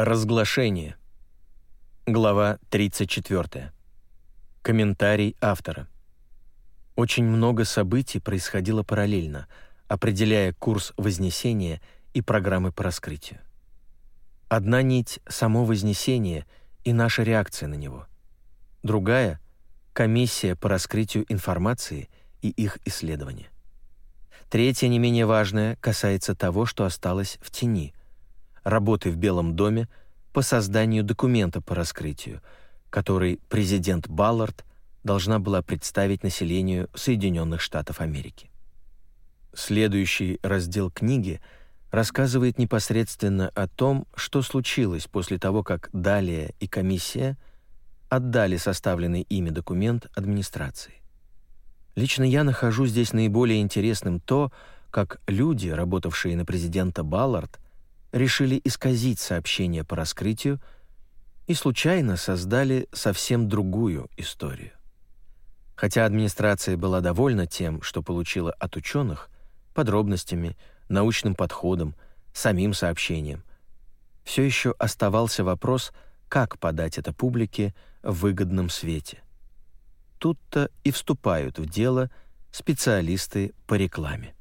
Разглашение. Глава 34. Комментарий автора. Очень много событий происходило параллельно, определяя курс Вознесения и программы по раскрытию. Одна нить — само Вознесение и наша реакция на него. Другая — комиссия по раскрытию информации и их исследования. Третья, не менее важная, касается того, что осталось в тени — работы в Белом доме по созданию документа по раскрытию, который президент Баллард должна была представить населению Соединенных Штатов Америки. Следующий раздел книги рассказывает непосредственно о том, что случилось после того, как Далия и комиссия отдали составленный ими документ администрации. Лично я нахожу здесь наиболее интересным то, как люди, работавшие на президента Баллард, решили исказить сообщение по раскрытию и случайно создали совсем другую историю. Хотя администрация была довольна тем, что получила от ученых, подробностями, научным подходом, самим сообщением, все еще оставался вопрос, как подать это публике в выгодном свете. Тут-то и вступают в дело специалисты по рекламе.